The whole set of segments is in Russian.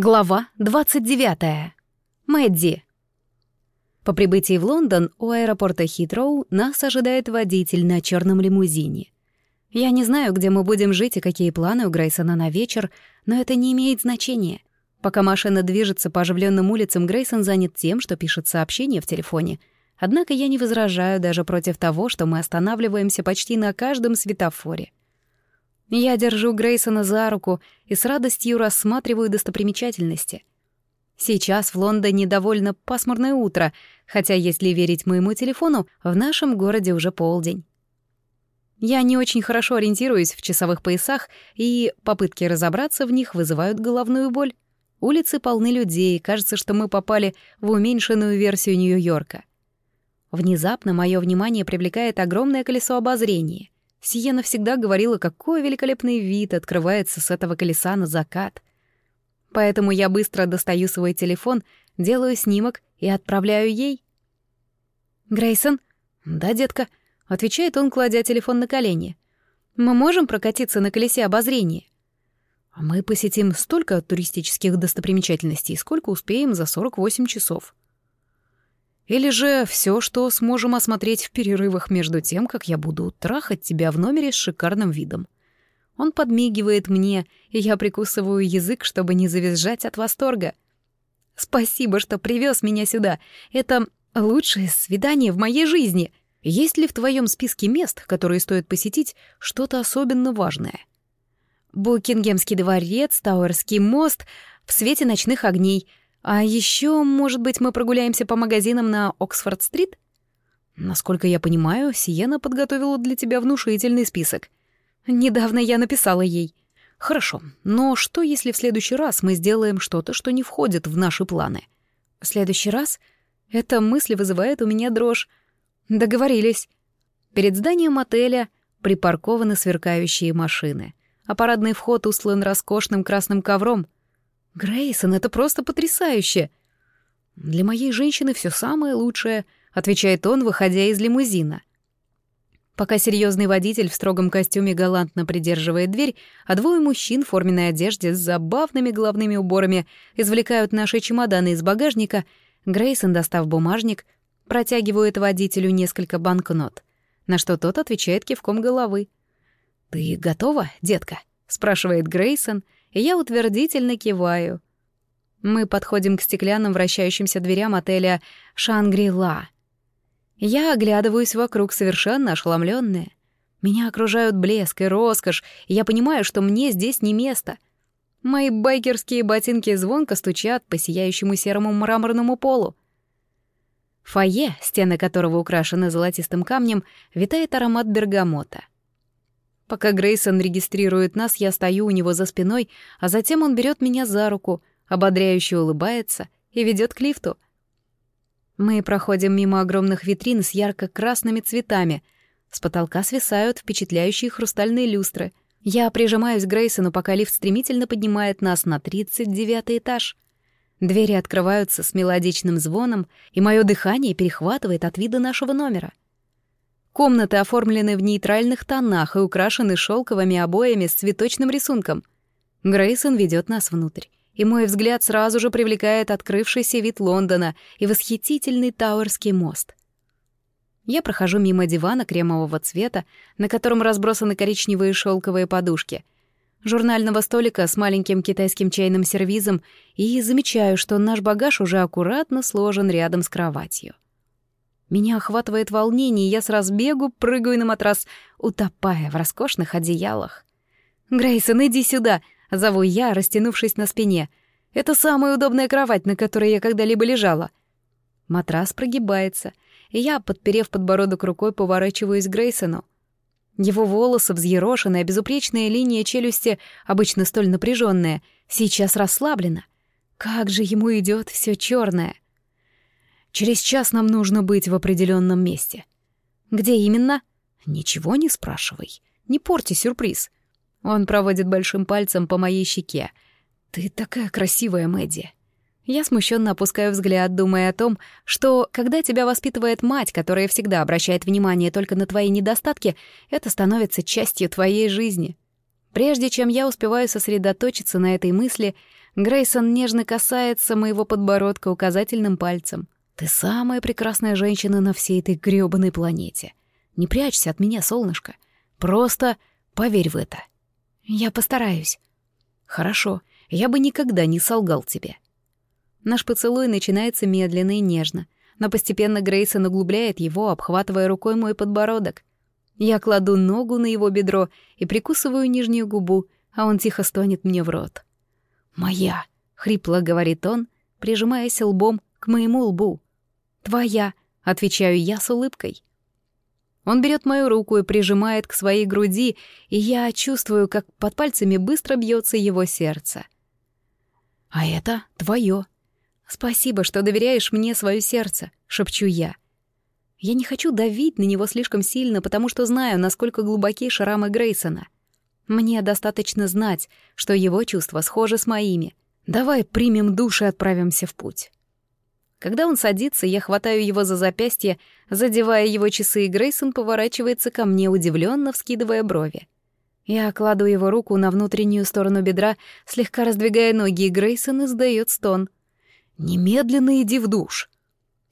Глава 29. Мэдди. По прибытии в Лондон у аэропорта Хитроу нас ожидает водитель на черном лимузине. Я не знаю, где мы будем жить и какие планы у Грейсона на вечер, но это не имеет значения. Пока машина движется по оживленным улицам, Грейсон занят тем, что пишет сообщения в телефоне. Однако я не возражаю даже против того, что мы останавливаемся почти на каждом светофоре. Я держу Грейсона за руку и с радостью рассматриваю достопримечательности. Сейчас в Лондоне довольно пасмурное утро, хотя, если верить моему телефону, в нашем городе уже полдень. Я не очень хорошо ориентируюсь в часовых поясах, и попытки разобраться в них вызывают головную боль. Улицы полны людей, кажется, что мы попали в уменьшенную версию Нью-Йорка. Внезапно мое внимание привлекает огромное колесо обозрения — Сиена всегда говорила, какой великолепный вид открывается с этого колеса на закат. Поэтому я быстро достаю свой телефон, делаю снимок и отправляю ей. «Грейсон?» «Да, детка», — отвечает он, кладя телефон на колени. «Мы можем прокатиться на колесе обозрения?» «Мы посетим столько туристических достопримечательностей, сколько успеем за 48 часов». Или же все, что сможем осмотреть в перерывах между тем, как я буду трахать тебя в номере с шикарным видом. Он подмигивает мне, и я прикусываю язык, чтобы не завизжать от восторга. Спасибо, что привез меня сюда. Это лучшее свидание в моей жизни. Есть ли в твоем списке мест, которые стоит посетить, что-то особенно важное? Букингемский дворец, Тауэрский мост в свете ночных огней — а еще, может быть, мы прогуляемся по магазинам на Оксфорд-стрит? Насколько я понимаю, Сиена подготовила для тебя внушительный список. Недавно я написала ей. Хорошо, но что, если в следующий раз мы сделаем что-то, что не входит в наши планы? В следующий раз? Эта мысль вызывает у меня дрожь. Договорились. Перед зданием отеля припаркованы сверкающие машины, а парадный вход устлан роскошным красным ковром — «Грейсон, это просто потрясающе!» «Для моей женщины все самое лучшее», — отвечает он, выходя из лимузина. Пока серьезный водитель в строгом костюме галантно придерживает дверь, а двое мужчин в форменной одежде с забавными головными уборами извлекают наши чемоданы из багажника, Грейсон, достав бумажник, протягивает водителю несколько банкнот, на что тот отвечает кивком головы. «Ты готова, детка?» — спрашивает Грейсон — и я утвердительно киваю. Мы подходим к стеклянным вращающимся дверям отеля «Шангри-Ла». Я оглядываюсь вокруг совершенно ошеломленная. Меня окружают блеск и роскошь, и я понимаю, что мне здесь не место. Мои байкерские ботинки звонко стучат по сияющему серому мраморному полу. Фойе, стены которого украшены золотистым камнем, витает аромат бергамота — Пока Грейсон регистрирует нас, я стою у него за спиной, а затем он берет меня за руку, ободряюще улыбается и ведет к лифту. Мы проходим мимо огромных витрин с ярко-красными цветами. С потолка свисают впечатляющие хрустальные люстры. Я прижимаюсь к Грейсону, пока лифт стремительно поднимает нас на 39 этаж. Двери открываются с мелодичным звоном, и мое дыхание перехватывает от вида нашего номера — Комнаты оформлены в нейтральных тонах и украшены шелковыми обоями с цветочным рисунком. Грейсон ведет нас внутрь, и мой взгляд сразу же привлекает открывшийся вид Лондона и восхитительный Тауэрский мост. Я прохожу мимо дивана кремового цвета, на котором разбросаны коричневые шелковые подушки, журнального столика с маленьким китайским чайным сервизом и замечаю, что наш багаж уже аккуратно сложен рядом с кроватью. Меня охватывает волнение, и я с разбегу прыгаю на матрас, утопая в роскошных одеялах. «Грейсон, иди сюда!» — зову я, растянувшись на спине. «Это самая удобная кровать, на которой я когда-либо лежала». Матрас прогибается, и я, подперев подбородок рукой, поворачиваюсь к Грейсону. Его волосы взъерошены, а безупречная линия челюсти, обычно столь напряженная, сейчас расслаблена. Как же ему идет все черное! Через час нам нужно быть в определенном месте. Где именно? Ничего не спрашивай. Не порти сюрприз. Он проводит большим пальцем по моей щеке. Ты такая красивая, Мэдди. Я смущенно опускаю взгляд, думая о том, что, когда тебя воспитывает мать, которая всегда обращает внимание только на твои недостатки, это становится частью твоей жизни. Прежде чем я успеваю сосредоточиться на этой мысли, Грейсон нежно касается моего подбородка указательным пальцем. «Ты самая прекрасная женщина на всей этой грёбаной планете. Не прячься от меня, солнышко. Просто поверь в это». «Я постараюсь». «Хорошо, я бы никогда не солгал тебе». Наш поцелуй начинается медленно и нежно, но постепенно Грейсон углубляет его, обхватывая рукой мой подбородок. Я кладу ногу на его бедро и прикусываю нижнюю губу, а он тихо стонет мне в рот. «Моя», — хрипло говорит он, прижимаясь лбом к моему лбу. «Твоя», — отвечаю я с улыбкой. Он берет мою руку и прижимает к своей груди, и я чувствую, как под пальцами быстро бьется его сердце. «А это твое. Спасибо, что доверяешь мне свое сердце», — шепчу я. Я не хочу давить на него слишком сильно, потому что знаю, насколько глубоки шрамы Грейсона. Мне достаточно знать, что его чувства схожи с моими. Давай примем душ и отправимся в путь. Когда он садится, я хватаю его за запястье, задевая его часы, и Грейсон поворачивается ко мне, удивленно вскидывая брови. Я кладу его руку на внутреннюю сторону бедра, слегка раздвигая ноги, и Грейсон издает стон. «Немедленно иди в душ!»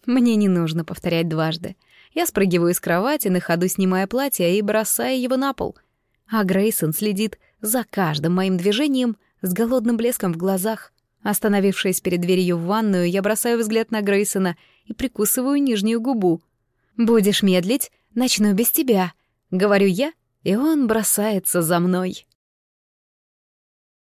Мне не нужно повторять дважды. Я спрыгиваю с кровати, на ходу снимая платье и бросая его на пол. А Грейсон следит за каждым моим движением с голодным блеском в глазах. Остановившись перед дверью в ванную, я бросаю взгляд на Грейсона и прикусываю нижнюю губу. «Будешь медлить, начну без тебя», — говорю я, и он бросается за мной.